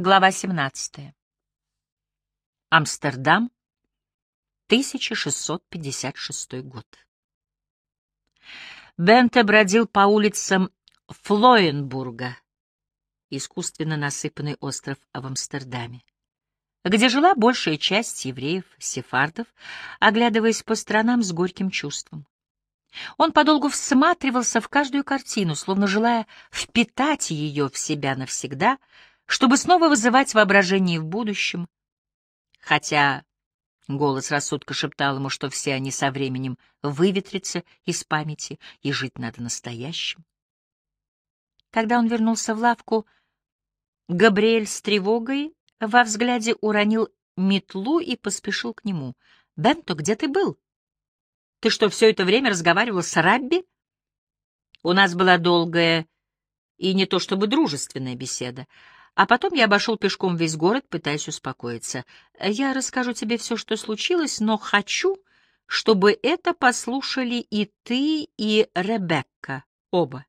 Глава 17. Амстердам, 1656 год. Бенте бродил по улицам Флоенбурга, искусственно насыпанный остров в Амстердаме, где жила большая часть евреев-сефардов, оглядываясь по сторонам с горьким чувством. Он подолгу всматривался в каждую картину, словно желая впитать ее в себя навсегда — чтобы снова вызывать воображение в будущем, хотя голос рассудка шептал ему, что все они со временем выветрятся из памяти, и жить надо настоящим. Когда он вернулся в лавку, Габриэль с тревогой во взгляде уронил метлу и поспешил к нему. — Бенто, где ты был? Ты что, все это время разговаривал с Рабби? У нас была долгая и не то чтобы дружественная беседа. А потом я обошел пешком весь город, пытаясь успокоиться. Я расскажу тебе все, что случилось, но хочу, чтобы это послушали и ты, и Ребекка, оба.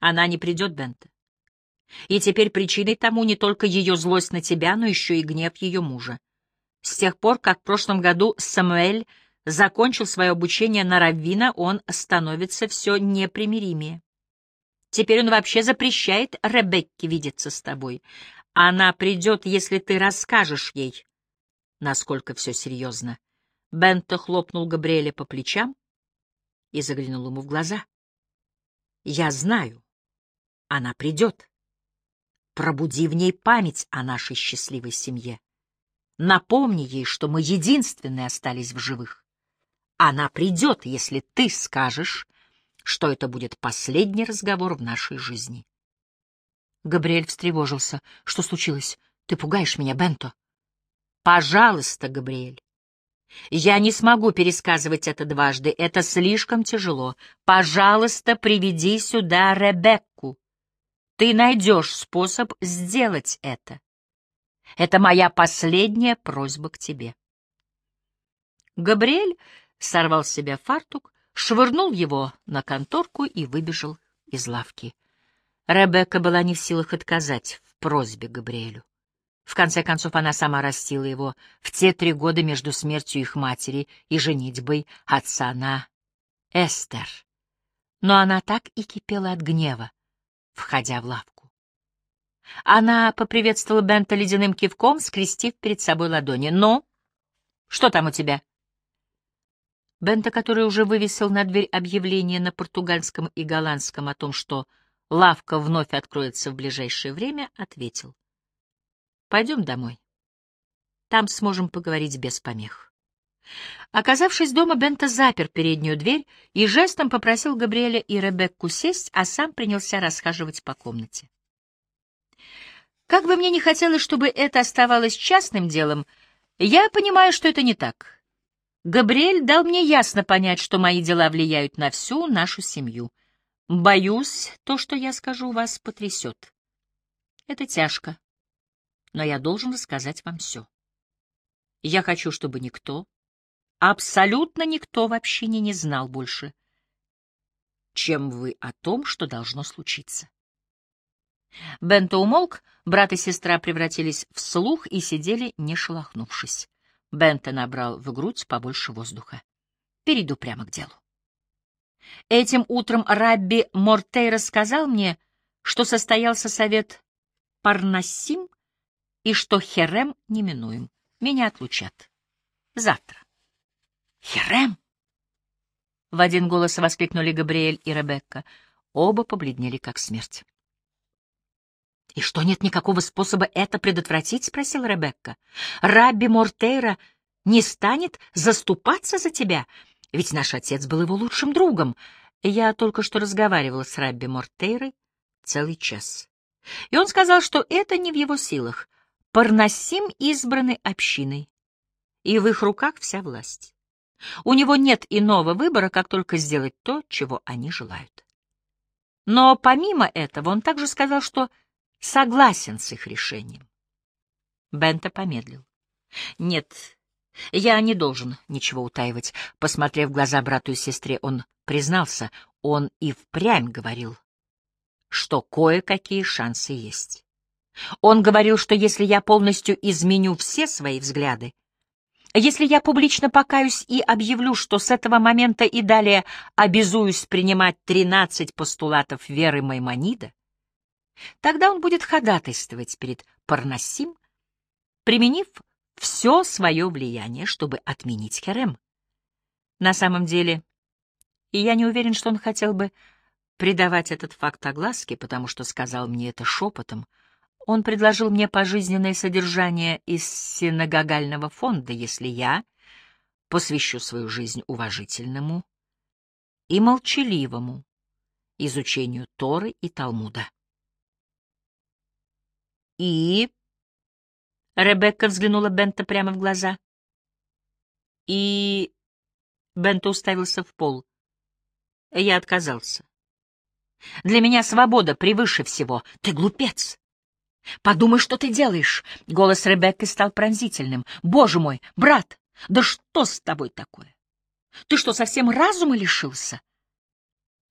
Она не придет, Бента. И теперь причиной тому не только ее злость на тебя, но еще и гнев ее мужа. С тех пор, как в прошлом году Самуэль закончил свое обучение на раввина, он становится все непримиримее. Теперь он вообще запрещает Ребекке видеться с тобой. Она придет, если ты расскажешь ей, насколько все серьезно. Бенто хлопнул Габриэля по плечам и заглянул ему в глаза. «Я знаю, она придет. Пробуди в ней память о нашей счастливой семье. Напомни ей, что мы единственные остались в живых. Она придет, если ты скажешь, что это будет последний разговор в нашей жизни. Габриэль встревожился. — Что случилось? Ты пугаешь меня, Бенто? — Пожалуйста, Габриэль. Я не смогу пересказывать это дважды, это слишком тяжело. Пожалуйста, приведи сюда Ребекку. Ты найдешь способ сделать это. Это моя последняя просьба к тебе. Габриэль сорвал с себя фартук, швырнул его на конторку и выбежал из лавки. Ребекка была не в силах отказать в просьбе Габриэлю. В конце концов, она сама растила его в те три года между смертью их матери и женитьбой отца на Эстер. Но она так и кипела от гнева, входя в лавку. Она поприветствовала Бента ледяным кивком, скрестив перед собой ладони. «Ну, что там у тебя?» Бента, который уже вывесил на дверь объявление на португальском и голландском о том, что лавка вновь откроется в ближайшее время, ответил. «Пойдем домой. Там сможем поговорить без помех». Оказавшись дома, Бента запер переднюю дверь и жестом попросил Габриэля и Ребекку сесть, а сам принялся расхаживать по комнате. Как бы мне ни хотелось, чтобы это оставалось частным делом, я понимаю, что это не так. Габриэль дал мне ясно понять, что мои дела влияют на всю нашу семью. Боюсь, то, что я скажу, вас потрясет. Это тяжко, но я должен рассказать вам все. Я хочу, чтобы никто, абсолютно никто в общине не знал больше, чем вы о том, что должно случиться. Бенто умолк, брат и сестра превратились в слух и сидели, не шелохнувшись. Бента набрал в грудь побольше воздуха. Перейду прямо к делу. Этим утром Рабби Мортей рассказал мне, что состоялся совет Парнасим и что Херем неминуем. Меня отлучат. Завтра. Херем? В один голос воскликнули Габриэль и Ребекка. Оба побледнели, как смерть. «И что, нет никакого способа это предотвратить?» — спросила Ребекка. «Рабби Мортейра не станет заступаться за тебя? Ведь наш отец был его лучшим другом. Я только что разговаривала с Рабби Мортейрой целый час. И он сказал, что это не в его силах. Парносим избраны общиной, и в их руках вся власть. У него нет иного выбора, как только сделать то, чего они желают. Но помимо этого он также сказал, что согласен с их решением. Бента помедлил. Нет, я не должен ничего утаивать. Посмотрев в глаза брату и сестре, он признался, он и впрямь говорил, что кое-какие шансы есть. Он говорил, что если я полностью изменю все свои взгляды, если я публично покаюсь и объявлю, что с этого момента и далее обязуюсь принимать 13 постулатов веры Маймонида, тогда он будет ходатайствовать перед Парнасим, применив все свое влияние, чтобы отменить Херем. На самом деле, и я не уверен, что он хотел бы придавать этот факт огласке, потому что сказал мне это шепотом, он предложил мне пожизненное содержание из синагогального фонда, если я посвящу свою жизнь уважительному и молчаливому изучению Торы и Талмуда. И... Ребекка взглянула Бента прямо в глаза. И... Бента уставился в пол. Я отказался. Для меня свобода превыше всего. Ты глупец. Подумай, что ты делаешь. Голос Ребекки стал пронзительным. Боже мой, брат, да что с тобой такое? Ты что, совсем разума лишился?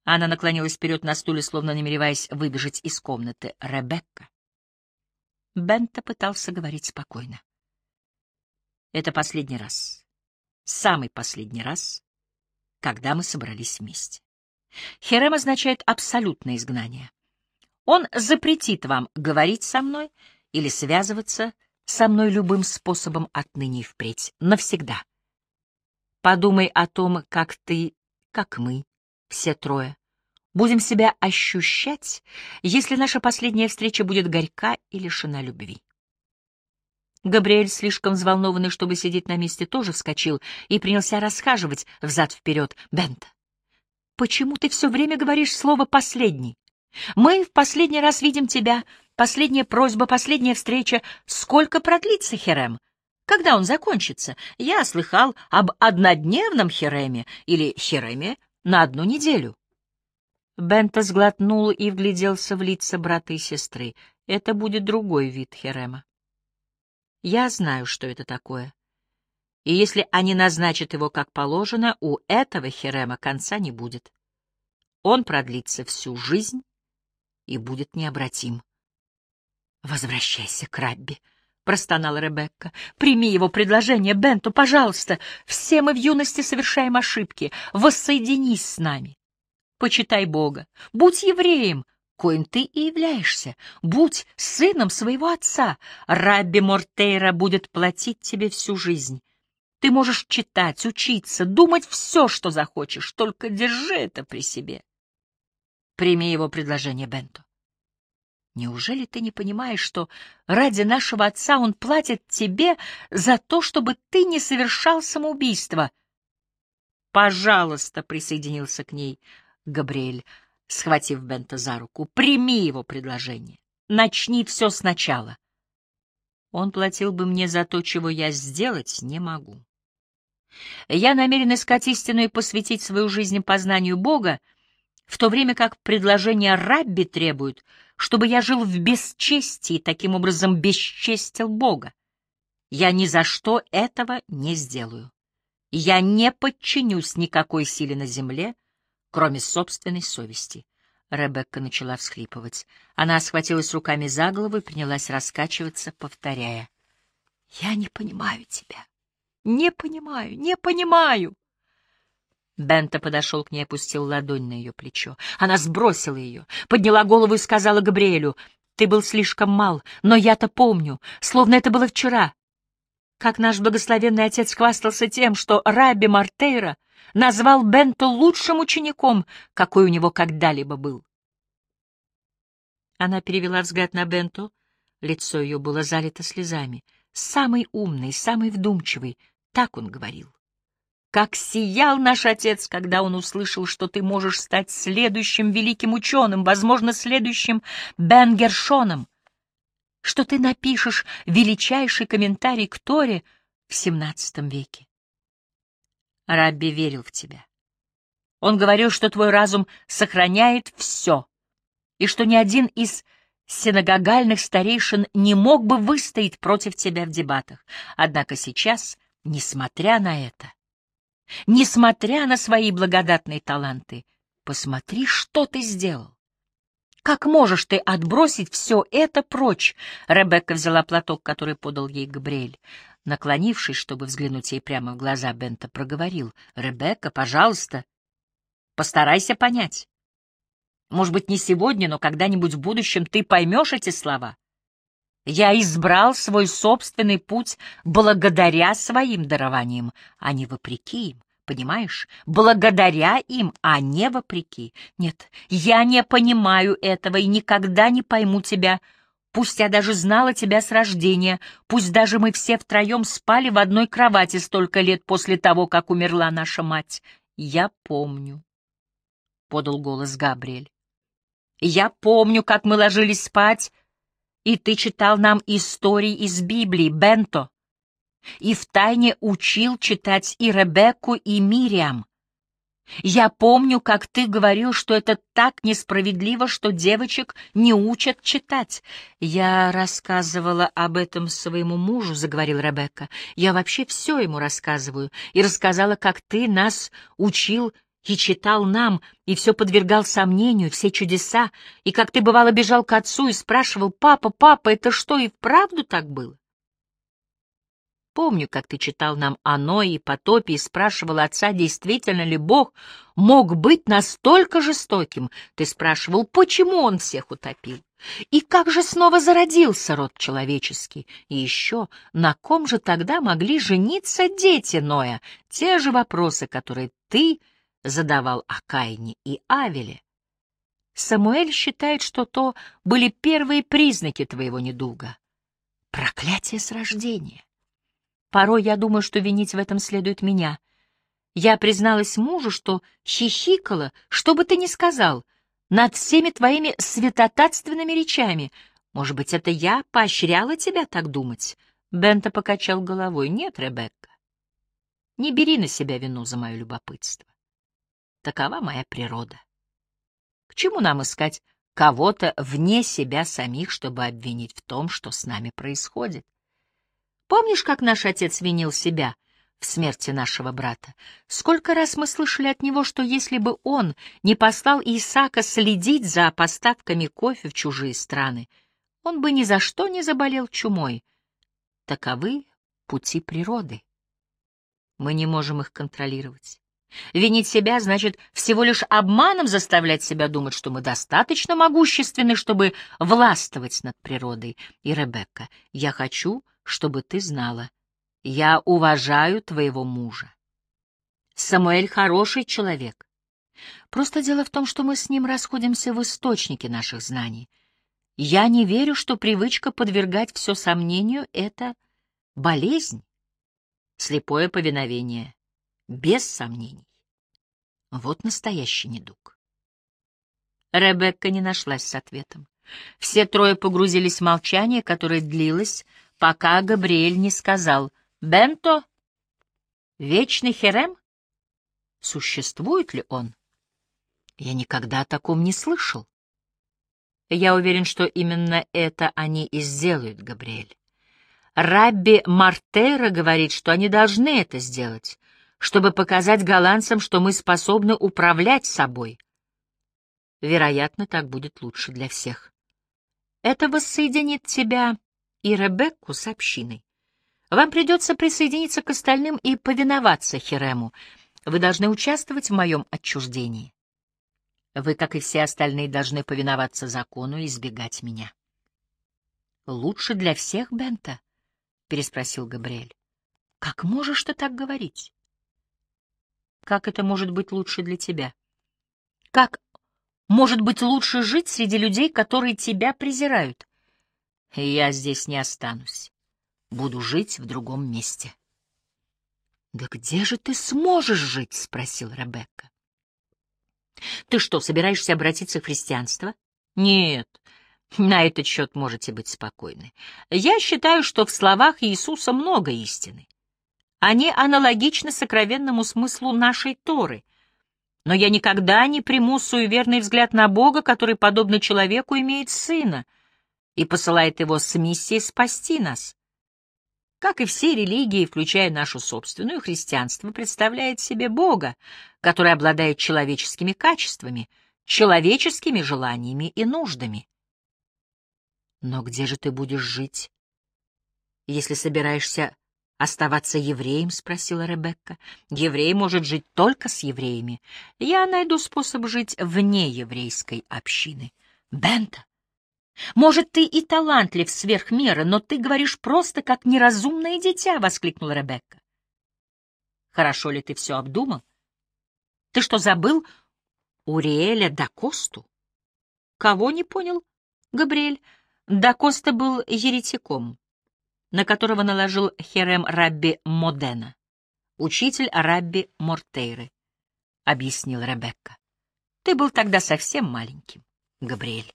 Она наклонилась вперед на стуле, словно намереваясь выбежать из комнаты. Ребекка. Бента пытался говорить спокойно. Это последний раз. Самый последний раз, когда мы собрались вместе. Херем означает абсолютное изгнание. Он запретит вам говорить со мной или связываться со мной любым способом отныне и впредь, навсегда. Подумай о том, как ты, как мы, все трое, будем себя ощущать, если наша последняя встреча будет горька и лишена любви. Габриэль, слишком взволнованный, чтобы сидеть на месте, тоже вскочил и принялся расхаживать взад-вперед. «Бента, почему ты все время говоришь слово «последний»? Мы в последний раз видим тебя. Последняя просьба, последняя встреча. Сколько продлится Херем? Когда он закончится? Я слыхал об однодневном Хереме или Хереме на одну неделю. Бента сглотнул и вгляделся в лица брата и сестры. Это будет другой вид Херема. Я знаю, что это такое. И если они назначат его как положено, у этого Херема конца не будет. Он продлится всю жизнь и будет необратим. «Возвращайся к Рабби», — простонала Ребекка. «Прими его предложение, Бенту, пожалуйста. Все мы в юности совершаем ошибки. Воссоединись с нами. Почитай Бога. Будь евреем, коим ты и являешься. Будь сыном своего отца. Рабби Мортейра будет платить тебе всю жизнь. Ты можешь читать, учиться, думать все, что захочешь, только держи это при себе. Прими его предложение, Бенто. Неужели ты не понимаешь, что ради нашего отца он платит тебе за то, чтобы ты не совершал самоубийство? Пожалуйста, присоединился к ней Габриэль, схватив Бента за руку. Прими его предложение. Начни все сначала. Он платил бы мне за то, чего я сделать не могу. Я намерен искать истину и посвятить свою жизнь познанию Бога, в то время как предложения Рабби требуют, чтобы я жил в бесчестии и таким образом бесчестил Бога. Я ни за что этого не сделаю. Я не подчинюсь никакой силе на земле, кроме собственной совести. Ребекка начала всхлипывать. Она схватилась руками за голову и принялась раскачиваться, повторяя. — Я не понимаю тебя. Не понимаю, не понимаю. Бента подошел к ней и опустил ладонь на ее плечо. Она сбросила ее, подняла голову и сказала Габриэлю, «Ты был слишком мал, но я-то помню, словно это было вчера. Как наш благословенный отец хвастался тем, что Рабби Мартейра назвал Бенту лучшим учеником, какой у него когда-либо был». Она перевела взгляд на Бенту, лицо ее было залито слезами. «Самый умный, самый вдумчивый», — так он говорил. Как сиял наш отец, когда он услышал, что ты можешь стать следующим великим ученым, возможно, следующим Бен Гершоном, что ты напишешь величайший комментарий к Торе в XVII веке. Рабби верил в тебя. Он говорил, что твой разум сохраняет все, и что ни один из синагогальных старейшин не мог бы выстоять против тебя в дебатах. Однако сейчас, несмотря на это, Несмотря на свои благодатные таланты, посмотри, что ты сделал. Как можешь ты отбросить все это прочь? Ребекка взяла платок, который подал ей Габриэль. Наклонившись, чтобы взглянуть ей прямо в глаза, Бента проговорил. — Ребекка, пожалуйста, постарайся понять. Может быть, не сегодня, но когда-нибудь в будущем ты поймешь эти слова. Я избрал свой собственный путь благодаря своим дарованиям, а не вопреки им. Понимаешь? Благодаря им, а не вопреки. Нет, я не понимаю этого и никогда не пойму тебя. Пусть я даже знала тебя с рождения, пусть даже мы все втроем спали в одной кровати столько лет после того, как умерла наша мать. Я помню, — подал голос Габриэль. Я помню, как мы ложились спать, и ты читал нам истории из Библии, Бенто и втайне учил читать и Ребекку, и Мириам. Я помню, как ты говорил, что это так несправедливо, что девочек не учат читать. Я рассказывала об этом своему мужу, — заговорил Ребекка. Я вообще все ему рассказываю. И рассказала, как ты нас учил и читал нам, и все подвергал сомнению, все чудеса, и как ты, бывало, бежал к отцу и спрашивал, «Папа, папа, это что, и вправду так было?» Помню, как ты читал нам о Ное и потопе и спрашивал отца, действительно ли Бог мог быть настолько жестоким. Ты спрашивал, почему он всех утопил? И как же снова зародился род человеческий? И еще, на ком же тогда могли жениться дети Ноя? Те же вопросы, которые ты задавал о Каине и Авеле. Самуэль считает, что то были первые признаки твоего недуга. Проклятие с рождения. Порой я думаю, что винить в этом следует меня. Я призналась мужу, что хихикала, что бы ты ни сказал, над всеми твоими святотатственными речами. Может быть, это я поощряла тебя так думать? Бента покачал головой. Нет, Ребекка, не бери на себя вину за мое любопытство. Такова моя природа. К чему нам искать кого-то вне себя самих, чтобы обвинить в том, что с нами происходит? Помнишь, как наш отец винил себя в смерти нашего брата? Сколько раз мы слышали от него, что если бы он не послал Исаака следить за поставками кофе в чужие страны, он бы ни за что не заболел чумой. Таковы пути природы. Мы не можем их контролировать. Винить себя значит всего лишь обманом заставлять себя думать, что мы достаточно могущественны, чтобы властвовать над природой. И, Ребекка, я хочу, чтобы ты знала, я уважаю твоего мужа. Самуэль хороший человек. Просто дело в том, что мы с ним расходимся в источнике наших знаний. Я не верю, что привычка подвергать все сомнению — это болезнь, слепое повиновение, без сомнений. Вот настоящий недуг. Ребекка не нашлась с ответом. Все трое погрузились в молчание, которое длилось пока Габриэль не сказал «Бенто? Вечный Херем? Существует ли он?» Я никогда о таком не слышал. Я уверен, что именно это они и сделают, Габриэль. Рабби Мартейра говорит, что они должны это сделать, чтобы показать голландцам, что мы способны управлять собой. Вероятно, так будет лучше для всех. Это воссоединит тебя и Ребекку с общиной. Вам придется присоединиться к остальным и повиноваться Херему. Вы должны участвовать в моем отчуждении. Вы, как и все остальные, должны повиноваться закону и избегать меня. — Лучше для всех, Бента? — переспросил Габриэль. — Как можешь ты так говорить? — Как это может быть лучше для тебя? Как может быть лучше жить среди людей, которые тебя презирают? Я здесь не останусь. Буду жить в другом месте. — Да где же ты сможешь жить? — спросил Ребекка. — Ты что, собираешься обратиться в христианство? — Нет, на этот счет можете быть спокойны. Я считаю, что в словах Иисуса много истины. Они аналогичны сокровенному смыслу нашей Торы. Но я никогда не приму суеверный взгляд на Бога, который, подобно человеку, имеет сына — и посылает его с миссией спасти нас. Как и все религии, включая нашу собственную, христианство представляет себе Бога, который обладает человеческими качествами, человеческими желаниями и нуждами. Но где же ты будешь жить, если собираешься оставаться евреем? — спросила Ребекка. — Еврей может жить только с евреями. Я найду способ жить вне еврейской общины. Бента, может, ты и талантлив сверх меры, но ты говоришь просто как неразумное дитя, — воскликнула Ребекка. Хорошо ли ты все обдумал? Ты что, забыл Уриэля да Косту? Кого не понял, Габриэль? Да Коста был еретиком, на которого наложил Херем Рабби Модена, учитель Рабби Мортейры, — объяснил Ребекка. Ты был тогда совсем маленьким, Габриэль.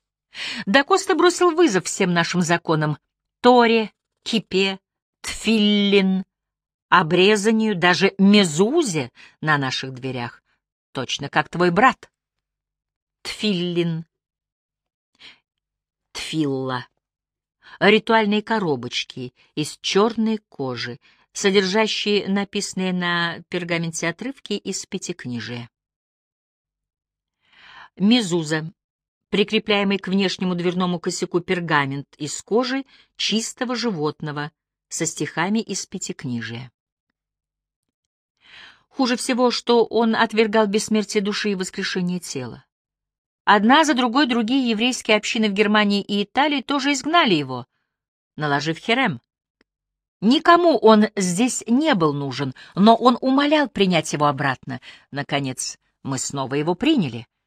Да Коста бросил вызов всем нашим законам — Торе, Кипе, Тфиллин, обрезанию, даже мезузе на наших дверях, точно как твой брат. Тфиллин, Тфилла. Ритуальные коробочки из черной кожи, содержащие написанные на пергаменте отрывки из пятикнижия. Мезуза прикрепляемый к внешнему дверному косяку пергамент из кожи чистого животного со стихами из пятикнижия. Хуже всего, что он отвергал бессмертие души и воскрешение тела. Одна за другой другие еврейские общины в Германии и Италии тоже изгнали его, наложив херем. Никому он здесь не был нужен, но он умолял принять его обратно. Наконец, мы снова его приняли —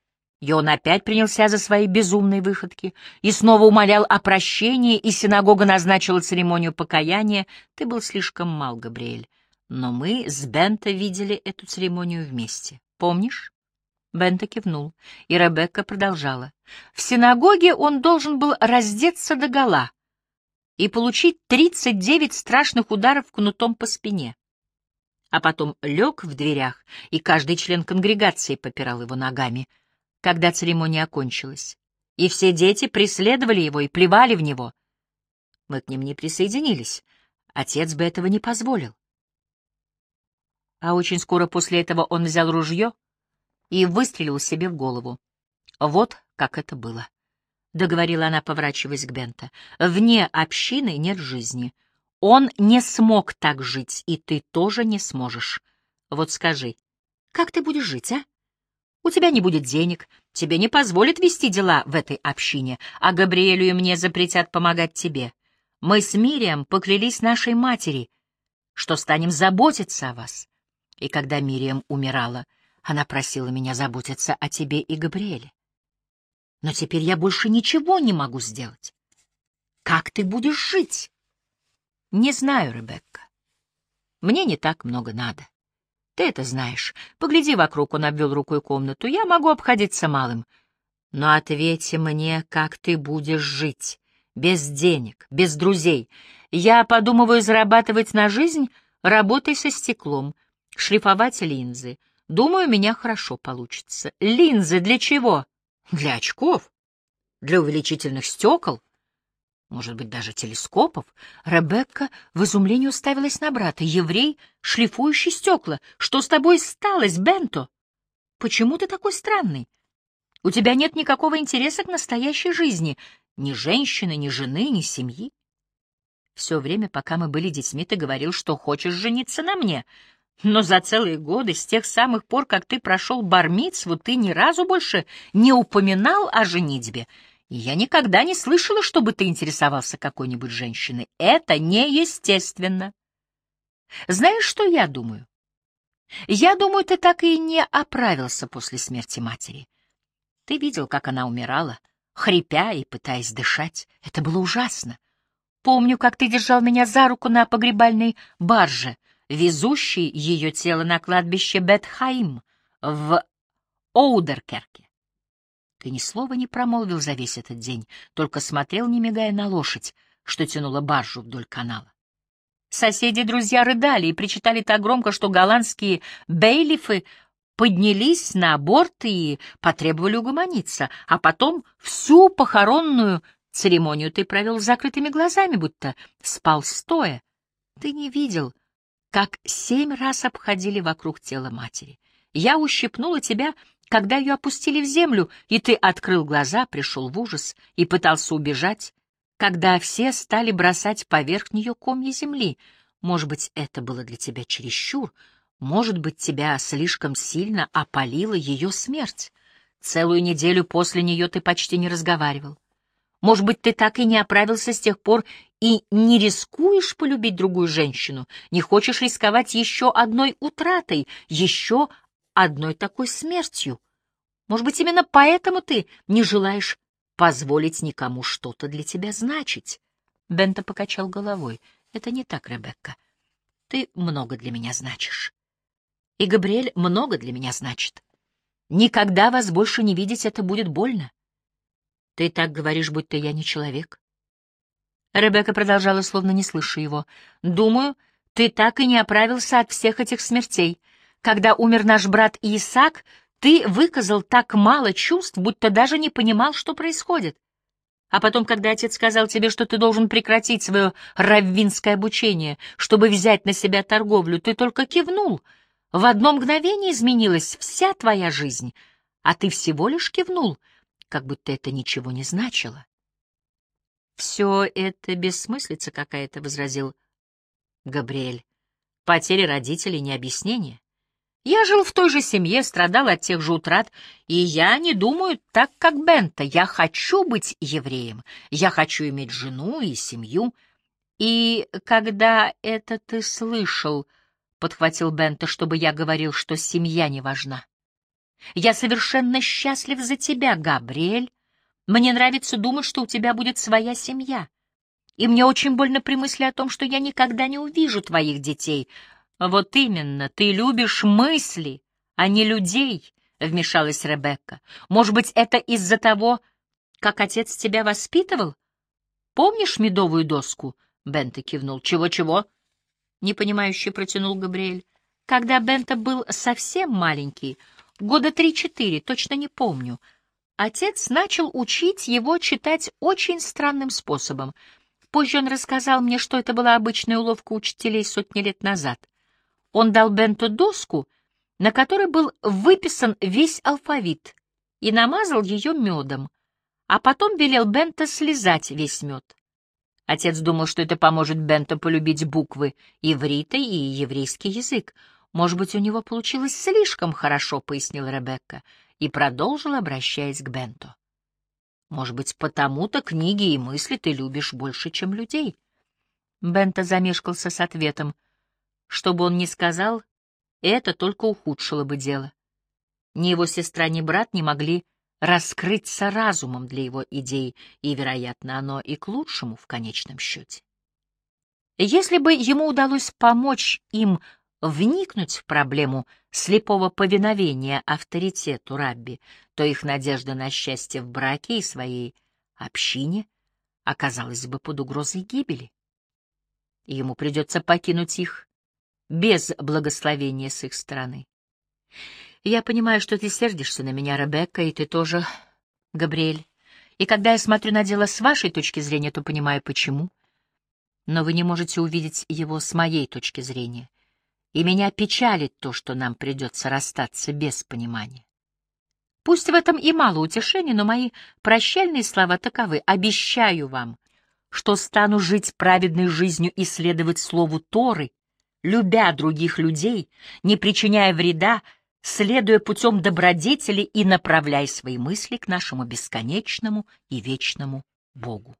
и он опять принялся за свои безумные выходки и снова умолял о прощении, и синагога назначила церемонию покаяния. Ты был слишком мал, Габриэль. Но мы с Бента видели эту церемонию вместе. Помнишь? Бента кивнул, и Ребекка продолжала. В синагоге он должен был раздеться догола и получить тридцать девять страшных ударов кнутом по спине. А потом лег в дверях, и каждый член конгрегации попирал его ногами — когда церемония окончилась, и все дети преследовали его и плевали в него. Мы к ним не присоединились, отец бы этого не позволил. А очень скоро после этого он взял ружье и выстрелил себе в голову. Вот как это было. — договорила она, поворачиваясь к Бента. — Вне общины нет жизни. Он не смог так жить, и ты тоже не сможешь. Вот скажи, как ты будешь жить, а? У тебя не будет денег, тебе не позволят вести дела в этой общине, а Габриэлю и мне запретят помогать тебе. Мы с Мирием поклялись нашей матери, что станем заботиться о вас. И когда Мирием умирала, она просила меня заботиться о тебе и Габриэле. Но теперь я больше ничего не могу сделать. Как ты будешь жить? Не знаю, Ребекка. Мне не так много надо. Ты это знаешь. Погляди вокруг, он обвел рукой комнату. Я могу обходиться малым. Но ответь мне, как ты будешь жить. Без денег, без друзей. Я подумываю зарабатывать на жизнь, работой со стеклом, шлифовать линзы. Думаю, у меня хорошо получится. Линзы для чего? Для очков? Для увеличительных стекол? Может быть, даже телескопов, Ребекка в изумлении уставилась на брата. «Еврей, шлифующий стекла! Что с тобой сталось, Бенто? Почему ты такой странный? У тебя нет никакого интереса к настоящей жизни, ни женщины, ни жены, ни семьи. Все время, пока мы были детьми, ты говорил, что хочешь жениться на мне, но за целые годы, с тех самых пор, как ты прошел бармицву, ты ни разу больше не упоминал о женитьбе» я никогда не слышала, чтобы ты интересовался какой-нибудь женщиной. Это неестественно. Знаешь, что я думаю? Я думаю, ты так и не оправился после смерти матери. Ты видел, как она умирала, хрипя и пытаясь дышать. Это было ужасно. Помню, как ты держал меня за руку на погребальной барже, везущей ее тело на кладбище Бетхаим в Оудеркерке. Ты ни слова не промолвил за весь этот день, только смотрел, не мигая на лошадь, что тянула баржу вдоль канала. Соседи и друзья рыдали и причитали так громко, что голландские бейлифы поднялись на борт и потребовали угомониться, а потом всю похоронную церемонию ты провел с закрытыми глазами, будто спал стоя. Ты не видел, как семь раз обходили вокруг тела матери. Я ущипнула тебя когда ее опустили в землю, и ты открыл глаза, пришел в ужас и пытался убежать, когда все стали бросать поверх нее комья земли. Может быть, это было для тебя чересчур, может быть, тебя слишком сильно опалила ее смерть. Целую неделю после нее ты почти не разговаривал. Может быть, ты так и не оправился с тех пор и не рискуешь полюбить другую женщину, не хочешь рисковать еще одной утратой, еще одной такой смертью. Может быть, именно поэтому ты не желаешь позволить никому что-то для тебя значить. Бента покачал головой. Это не так, Ребекка. Ты много для меня значишь. И Габриэль много для меня значит. Никогда вас больше не видеть — это будет больно. Ты так говоришь, будто я не человек. Ребекка продолжала, словно не слыша его. Думаю, ты так и не оправился от всех этих смертей. Когда умер наш брат Исаак, ты выказал так мало чувств, будто даже не понимал, что происходит. А потом, когда отец сказал тебе, что ты должен прекратить свое раввинское обучение, чтобы взять на себя торговлю, ты только кивнул. В одно мгновение изменилась вся твоя жизнь, а ты всего лишь кивнул — как будто это ничего не значило. «Все это бессмыслица какая-то», — возразил Габриэль. «Потери родителей — не объяснение. Я жил в той же семье, страдал от тех же утрат, и я не думаю так, как Бента. Я хочу быть евреем, я хочу иметь жену и семью. И когда это ты слышал, — подхватил Бента, — чтобы я говорил, что семья не важна. Я совершенно счастлив за тебя, Габриэль. Мне нравится думать, что у тебя будет своя семья. И мне очень больно при мысли о том, что я никогда не увижу твоих детей. Вот именно, ты любишь мысли, а не людей, — вмешалась Ребекка. Может быть, это из-за того, как отец тебя воспитывал? Помнишь медовую доску? Бента кивнул. Чего-чего? Непонимающе протянул Габриэль. Когда Бента был совсем маленький, года три-четыре, точно не помню. Отец начал учить его читать очень странным способом. Позже он рассказал мне, что это была обычная уловка учителей сотни лет назад. Он дал Бенту доску, на которой был выписан весь алфавит, и намазал ее медом, а потом велел Бента слезать весь мед. Отец думал, что это поможет Бенту полюбить буквы, иврита и еврейский язык. «Может быть, у него получилось слишком хорошо», — пояснила Ребекка и продолжила, обращаясь к Бенту. «Может быть, потому-то книги и мысли ты любишь больше, чем людей?» Бента замешкался с ответом. Что бы он ни сказал, это только ухудшило бы дело. Ни его сестра, ни брат не могли раскрыться разумом для его идей, и, вероятно, оно и к лучшему в конечном счете. Если бы ему удалось помочь им вникнуть в проблему слепого повиновения авторитету Рабби, то их надежда на счастье в браке и своей общине оказалась бы под угрозой гибели. Ему придется покинуть их без благословения с их стороны. Я понимаю, что ты сердишься на меня, Ребекка, и ты тоже, Габриэль. И когда я смотрю на дело с вашей точки зрения, то понимаю, почему. Но вы не можете увидеть его с моей точки зрения — и меня печалит то, что нам придется расстаться без понимания. Пусть в этом и мало утешения, но мои прощальные слова таковы. Обещаю вам, что стану жить праведной жизнью и следовать слову Торы, любя других людей, не причиняя вреда, следуя путем добродетели и направляя свои мысли к нашему бесконечному и вечному Богу.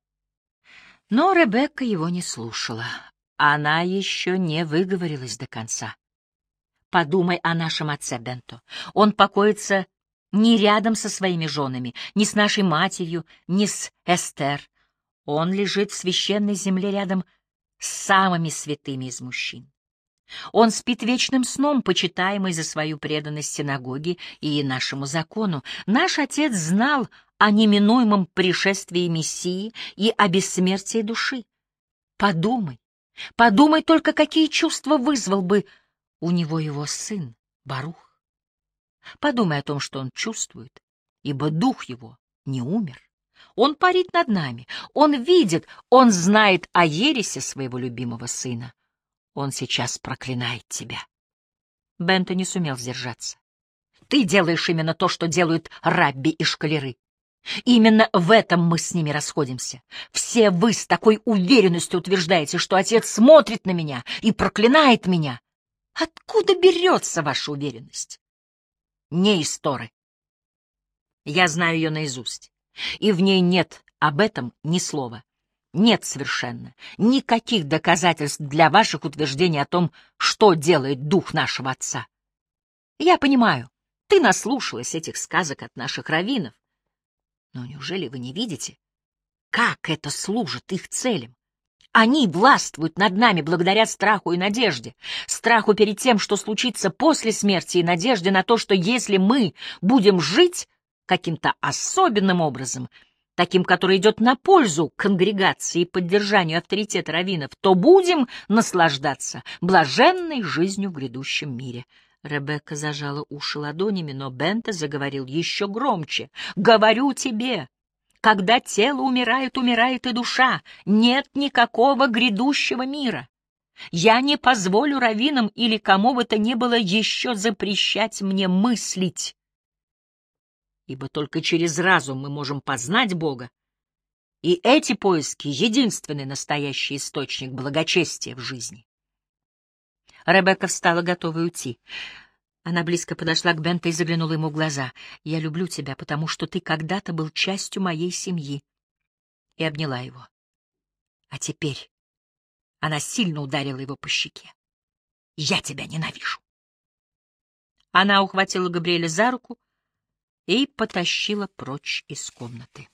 Но Ребекка его не слушала. Она еще не выговорилась до конца. Подумай о нашем отце Бенто. Он покоится не рядом со своими женами, ни с нашей матерью, ни с Эстер. Он лежит в священной земле рядом с самыми святыми из мужчин. Он спит вечным сном, почитаемый за свою преданность синагоге и нашему закону. Наш отец знал о неминуемом пришествии Мессии и о бессмертии души. Подумай, Подумай только, какие чувства вызвал бы у него его сын, Барух. Подумай о том, что он чувствует, ибо дух его не умер. Он парит над нами, он видит, он знает о ересе своего любимого сына. Он сейчас проклинает тебя. Бента не сумел сдержаться. Ты делаешь именно то, что делают рабби и шкалеры. Именно в этом мы с ними расходимся. Все вы с такой уверенностью утверждаете, что отец смотрит на меня и проклинает меня. Откуда берется ваша уверенность? Не из Торы. Я знаю ее наизусть, и в ней нет об этом ни слова. Нет совершенно никаких доказательств для ваших утверждений о том, что делает дух нашего отца. Я понимаю, ты наслушалась этих сказок от наших раввинов, но неужели вы не видите, как это служит их целям? Они властвуют над нами благодаря страху и надежде. Страху перед тем, что случится после смерти, и надежде на то, что если мы будем жить каким-то особенным образом, таким, который идет на пользу конгрегации и поддержанию авторитета раввинов, то будем наслаждаться блаженной жизнью в грядущем мире. Ребекка зажала уши ладонями, но Бента заговорил еще громче. «Говорю тебе, когда тело умирает, умирает и душа. Нет никакого грядущего мира. Я не позволю раввинам или кому бы то ни было еще запрещать мне мыслить. Ибо только через разум мы можем познать Бога, и эти поиски — единственный настоящий источник благочестия в жизни. Ребекка встала, готовая уйти. Она близко подошла к Бента и заглянула ему в глаза. «Я люблю тебя, потому что ты когда-то был частью моей семьи». И обняла его. А теперь она сильно ударила его по щеке. «Я тебя ненавижу». Она ухватила Габриэля за руку и потащила прочь из комнаты.